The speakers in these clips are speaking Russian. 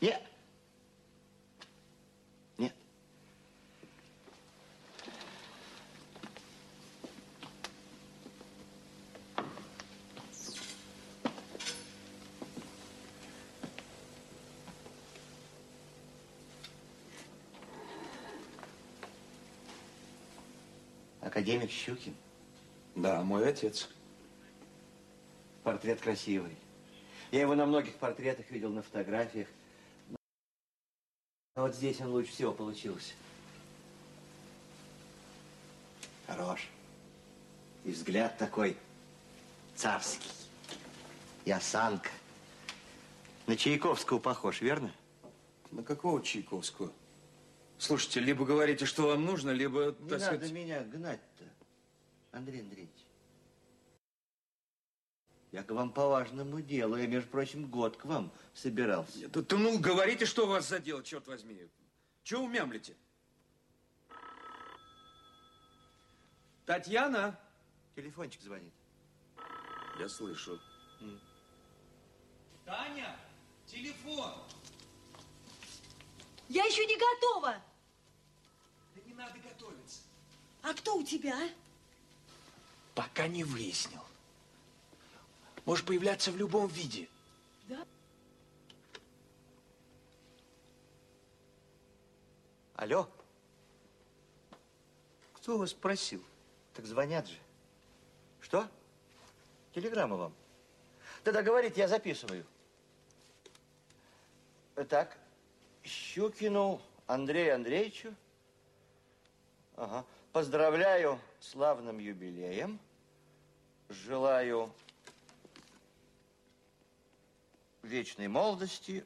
Нет. Нет. Академик Щукин. Да, мой отец. Портрет красивый. Я его на многих портретах видел, на фотографиях. Вот здесь он лучше всего получился. Хорош. И взгляд такой царский. И осанка. На Чайковского похож, верно? На какого Чайковского? Слушайте, либо говорите, что вам нужно, либо, Не надо сказать... меня гнать-то, Андрей Андреевич. Я к вам по важному делу. Я, между прочим, год к вам собирался. Да, да ну, говорите, что у вас за дело, черт возьми. Чего вы мямлите? Татьяна? Телефончик звонит. Я слышу. Таня, телефон. Я еще не готова. Да не надо готовиться. А кто у тебя? Пока не выяснил. Может появляться в любом виде. Да? Алло? Кто вас просил? Так звонят же. Что? Телеграмма вам. Да-да, говорите, я записываю. Так, Щукину Андрею Андреевичу. Ага. Поздравляю с славным юбилеем. Желаю вечной молодости,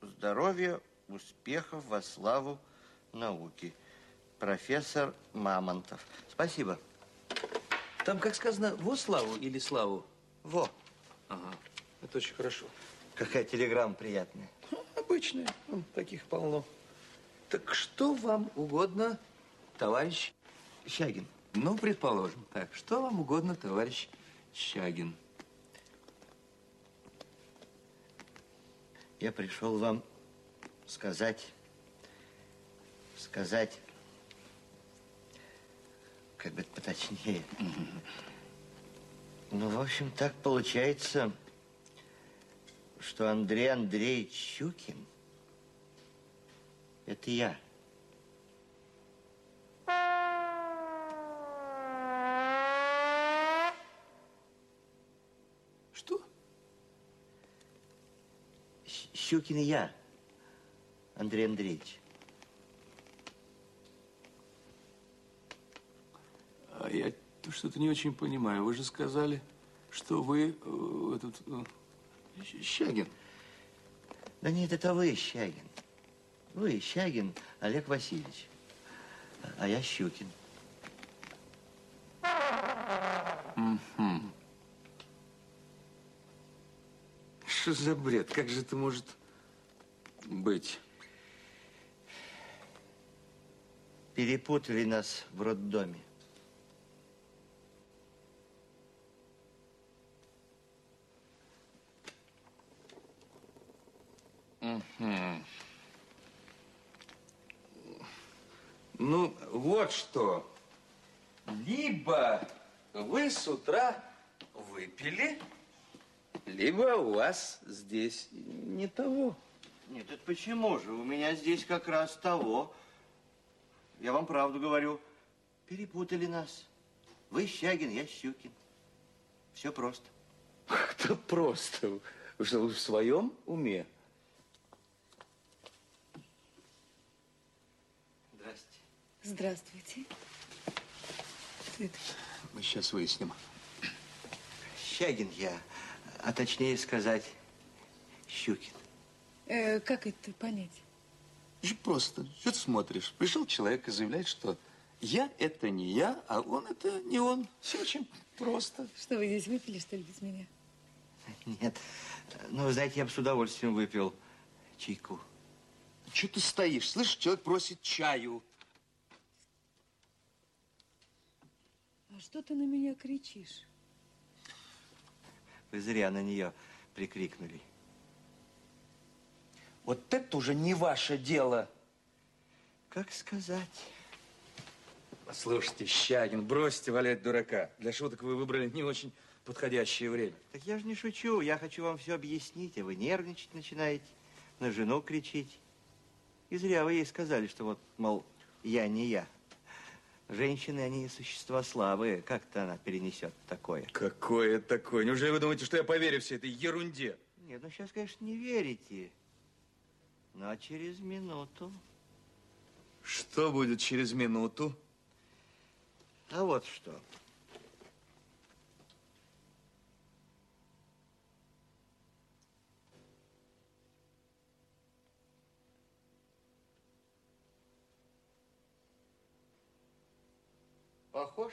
здоровья, успехов во славу науки. Профессор Мамонтов. Спасибо. Там, как сказано, во славу или славу? Во, Ага, это очень хорошо. какая телеграмма приятная. Ну, обычные, ну, таких полно. Так что вам угодно, товарищ? Щагин, Ну, предположим, так, что вам угодно, товарищ Щагин? Я пришел вам сказать, сказать, как бы поточнее. Ну, в общем, так получается, что Андрей Андреевич Щукин – это я. Щукин и я, Андрей Андреевич. А я что-то не очень понимаю. Вы же сказали, что вы э, этот э, Щагин. Да нет, это вы, Щагин. Вы, Щагин Олег Васильевич. А я Щукин. Что за бред? Как же это может быть? Перепутали нас в роддоме. Ну, вот что. Либо вы с утра выпили, либо у вас здесь не того. Нет, это почему же? У меня здесь как раз того. Я вам правду говорю. Перепутали нас. Вы Щагин, я Щукин. Все просто. Это просто. Вы что, вы в своем уме? Здрасте. Здравствуйте. Это? Мы сейчас выясним. Щагин я, а точнее сказать, Щукин. Э, как это понять? Очень просто. Что ты смотришь? Пришел человек и заявляет, что я это не я, а он это не он. Все очень просто. Что, вы здесь выпили, что ли, без меня? Нет, ну, вы знаете, я бы с удовольствием выпил чайку. Что ты стоишь? Слышишь, человек просит чаю. А что ты на меня кричишь? Вы зря на нее прикрикнули. Вот это уже не ваше дело. Как сказать? Слушайте, Щагин, бросьте валять дурака. Для шуток вы выбрали не очень подходящее время. Так я же не шучу. Я хочу вам все объяснить, а вы нервничать начинаете, на жену кричить. И зря вы ей сказали, что вот, мол, я не я. Женщины, они существа слабые. Как-то она перенесет такое. Какое такое? Неужели вы думаете, что я поверю всей этой ерунде? Нет, ну сейчас, конечно, не верите. А через минуту... Что будет через минуту? А вот что. Похож?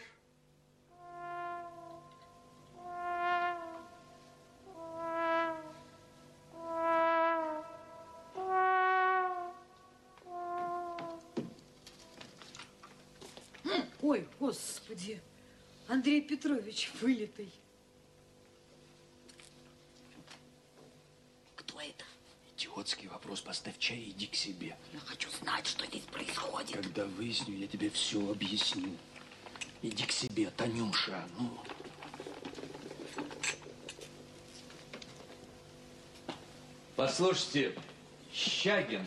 Ой, господи, Андрей Петрович вылитый. Кто это? Идиотский вопрос. Поставь чай и иди к себе. Я хочу знать, что здесь происходит. Когда выясню, я тебе все объясню. Иди к себе, Танюша. Ну, Послушайте, Щагин,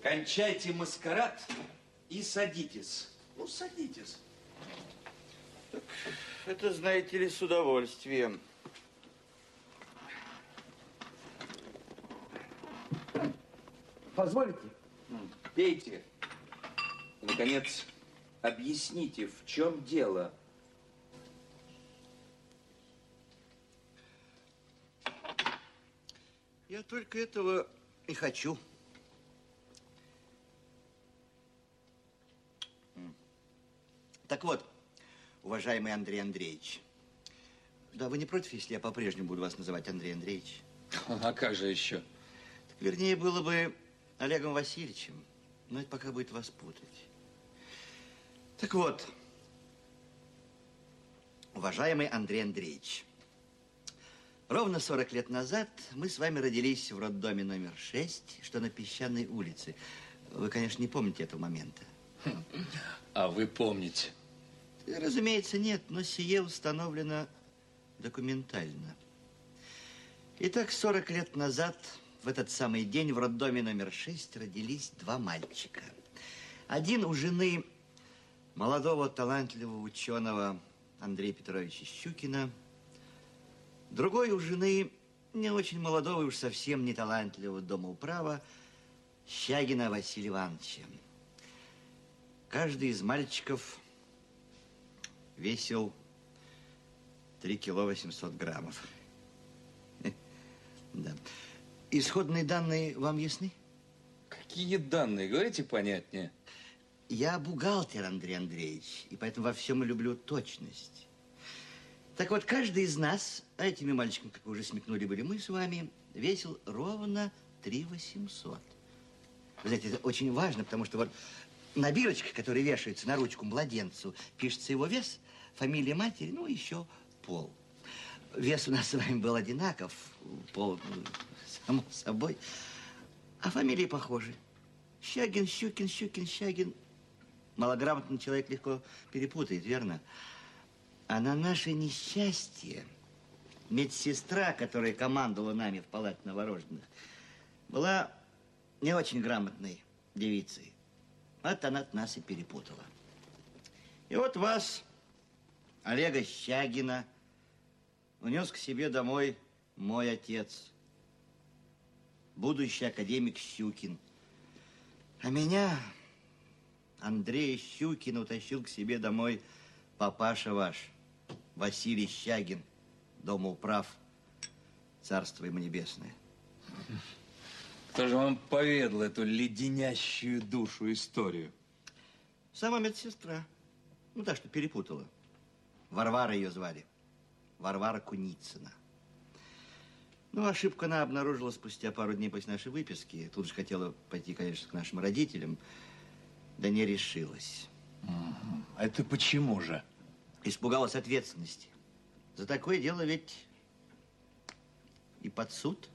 кончайте маскарад и садитесь. Ну, садитесь. Это, знаете ли, с удовольствием. Позволите? Пейте. И, наконец, объясните, в чем дело. Я только этого и хочу. Так вот, уважаемый Андрей Андреевич, да вы не против, если я по-прежнему буду вас называть Андрей Андреевич? А как же еще? Так, вернее, было бы Олегом Васильевичем, но это пока будет вас путать. Так вот, уважаемый Андрей Андреевич, ровно 40 лет назад мы с вами родились в роддоме номер 6, что на Песчаной улице. Вы, конечно, не помните этого момента. А вы помните. Разумеется, нет, но сие установлено документально. Итак, 40 лет назад, в этот самый день, в роддоме номер 6 родились два мальчика. Один у жены молодого талантливого ученого Андрея Петровича Щукина, другой у жены не очень молодого и уж совсем не талантливого домоуправа Щагина Василия Ивановича. Каждый из мальчиков весил 3 кило 800 граммов. Да. Исходные данные вам ясны? Какие данные? Говорите понятнее. Я бухгалтер, Андрей Андреевич, и поэтому во всем люблю точность. Так вот, каждый из нас, а этими мальчиками, как вы уже смекнули, были мы с вами, весил ровно 3 800. Вы знаете, это очень важно, потому что вот на бирочке, которая вешается на ручку младенцу, пишется его вес, фамилия матери, ну, еще пол. Вес у нас с вами был одинаков, пол, само собой, а фамилии похожи. Щагин, Щукин, Щукин, Щагин. Малограмотный человек легко перепутает, верно? А на наше несчастье медсестра, которая командовала нами в палате новорожденных, была не очень грамотной девицей. Вот она нас и перепутала. И вот вас, Олега Щагина, унес к себе домой мой отец, будущий академик Щукин. А меня, Андрея Щукина, утащил к себе домой папаша ваш, Василий Щагин, дома управ, царство ему небесное. Кто же вам поведал эту леденящую душу историю? Сама медсестра. Ну, та, что перепутала. Варвара ее звали. Варвара Куницына. Ну, ошибку она обнаружила спустя пару дней после нашей выписки. Тут же хотела пойти, конечно, к нашим родителям, да не решилась. А это почему же? Испугалась ответственности. За такое дело ведь и под суд.